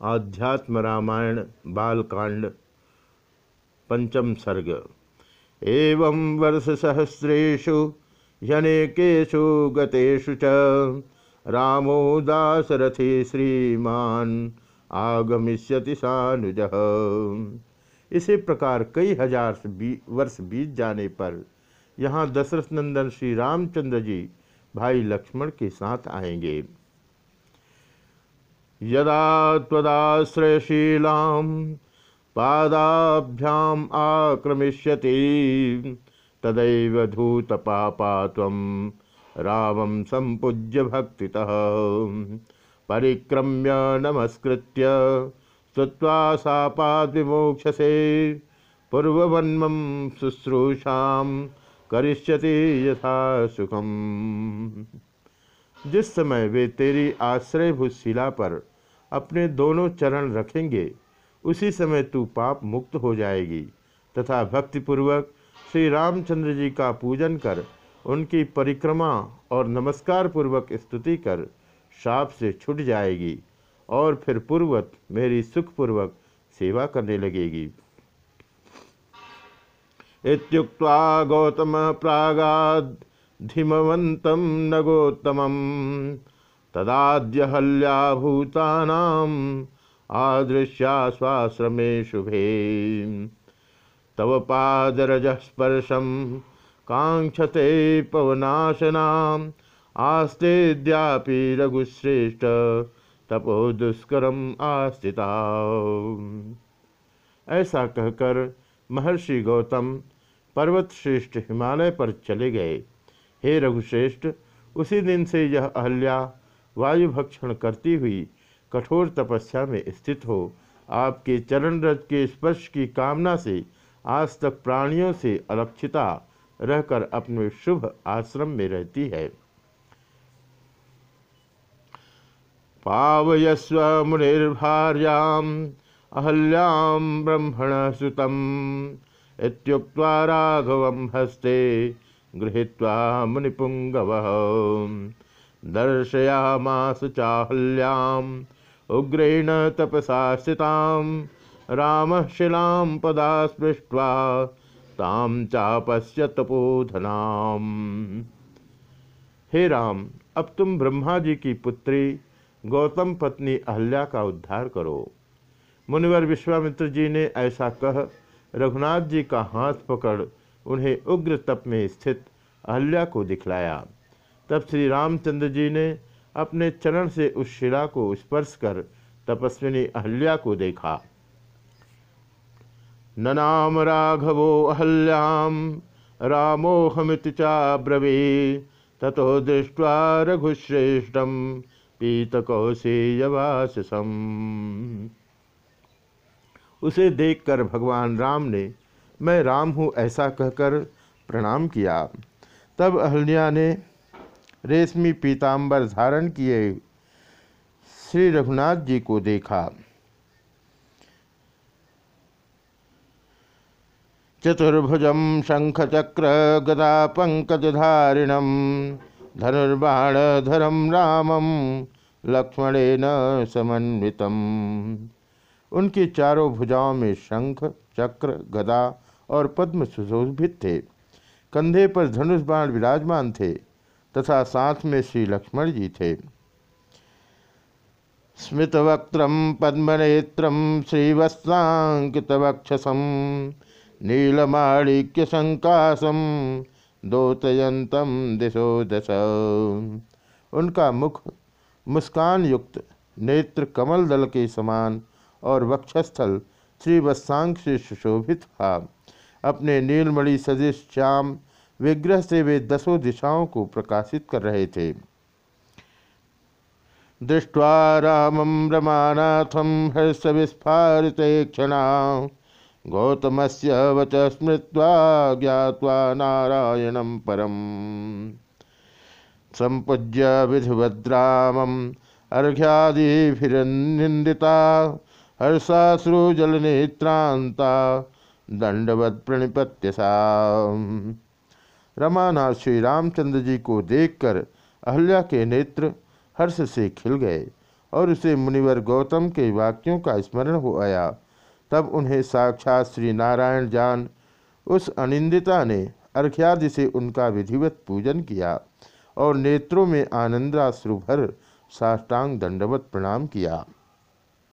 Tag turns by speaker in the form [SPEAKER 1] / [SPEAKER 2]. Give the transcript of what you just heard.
[SPEAKER 1] आध्यात्म रामायण बालकांड पंचम सर्ग। एवं वर्षसहस्रेषु ह्यनेकेषु गतेषु च रामो दासरथी श्रीमान आगमिष्यति सानुज। इसी प्रकार कई हज़ार बी, वर्ष बीत जाने पर यहाँ दशरथ नंदन श्री रामचंद्र जी भाई लक्ष्मण के साथ आएँगे। यदा त्वदाश्रयशीलां पादाभ्याम् आक्रमिष्यति, तदैव धूतपापा त्वं रामं सम्पूज्य भक्तितः। परिक्रम्य नमस्कृत्य स्तुत्वा सापाद्विमोक्षसे पूर्ववन्मं शुश्रूषां करिष्यति यथा सुखम। जिस समय वे तेरी आश्रयभूत शिला पर अपने दोनों चरण रखेंगे। उसी समय तू पाप मुक्त हो जाएगी। तथा भक्तिपूर्वक श्री रामचंद्र जी का पूजन कर, उनकी परिक्रमा और नमस्कार पूर्वक स्तुति कर, शाप से छुट जाएगी और फिर पूर्वत मेरी सुखपूर्वक सेवा करने लगेगी। इत्युक्त्वा गौतम प्रागाद धिमवन्तं नगोत्तमं तदाद्यहल्याभूतानाम् आदृश्या स्वाश्रमे शुभे तव पादरजस्पर्शं काङ्क्षते पवनाशनाम् आस्तेद्यापि रघुश्रेष्ठ तपो दुष्करम आस्थिता ऐसा कहकर महर्षि गौतम पर्वत श्रेष्ठ हिमालय पर चले गए। हे रघुश्रेष्ठ, उसी दिन से यह अहल्या वायु भक्षण करती हुई कठोर तपस्या में स्थित हो। आपके चरण रज के स्पर्श की कामना से आज तक प्राणियों से अलक्षिता रहकर अपने शुभ आश्रम में रहती है। पावयस्व मुनिर्भार्याम अहल्याम ब्रह्मण सुतम इत्युक्त्वा राघवम हस्ते गृहीत्वा मुनिपुंगव दर्शयामास चाहल्याम्। उग्रेण तपसा स्थितां रामः शिलां पदा स्पृष्ट्वा ताम चापस्य तपोधनाम। हे राम, अब तुम ब्रह्मा जी की पुत्री, गौतम पत्नी अहल्या का उद्धार करो। मुनिवर विश्वामित्र जी ने ऐसा कह, रघुनाथ जी का हाथ पकड़ उन्हें उग्र तप में स्थित अहल्या को दिखलाया। तब श्री रामचंद्र जी ने अपने चरण से उस शिला को स्पर्श कर तपस्विनी अहल्या को देखा। ननाम राघवो अहल्याम, रामोहमित चाब्रवी, ततो दृष्ट्वा रघुश्रेष्ठम पीतकौशेयवासम उसे देखकर भगवान राम ने, मैं राम हूँ ऐसा कहकर प्रणाम किया। तब अहल्या ने रेशमी पीताम्बर धारण किए श्री रघुनाथ जी को देखा। चतुर्भुजम शंख चक्र गदा पंकजधारिणम धनुर्बाणधरम रामम लक्ष्मणेन समन्वितम। उनकी चारों भुजाओं में शंख, चक्र, गदा और पद्म सुशोभित थे। कंधे पर धनुष बाण विराजमान थे। तथा साथ में श्री लक्ष्मण जी थे। स्मितवक्त्रम पद्मनेत्रम श्रीवत्सांकितवक्षसम नीलमाणिक्य संकाशम दोतयंतम दिशो दश उनका मुख मुस्कान युक्त नेत्र कमल दल के समान और वक्षस्थल श्री वत्सांग से सुशोभित था। अपने नीलमणि सदृश श्याम विग्रह से वे दसों दिशाओं को प्रकाशित कर रहे थे। दृष्ट्वा हर्ष विस्फारित क्षणा गौतम से वच स्मृत्वा ज्ञावा नारायण परम। संपूज्य विधिवद्रामम अर्घ्यादिभिनिंदिता हर्षाश्रुजलनेत्रांता दंडवत प्रणिपत्य रमानाथ श्री रामचंद्र जी को देखकर अहल्या के नेत्र हर्ष से खिल गए और उसे मुनिवर गौतम के वाक्यों का स्मरण हो आया। तब उन्हें साक्षात श्री नारायण जान, उस अनिंदिता ने अर्घ्यादि से उनका विधिवत पूजन किया और नेत्रों में आनंदाश्रु भर साष्टांग दंडवत प्रणाम किया।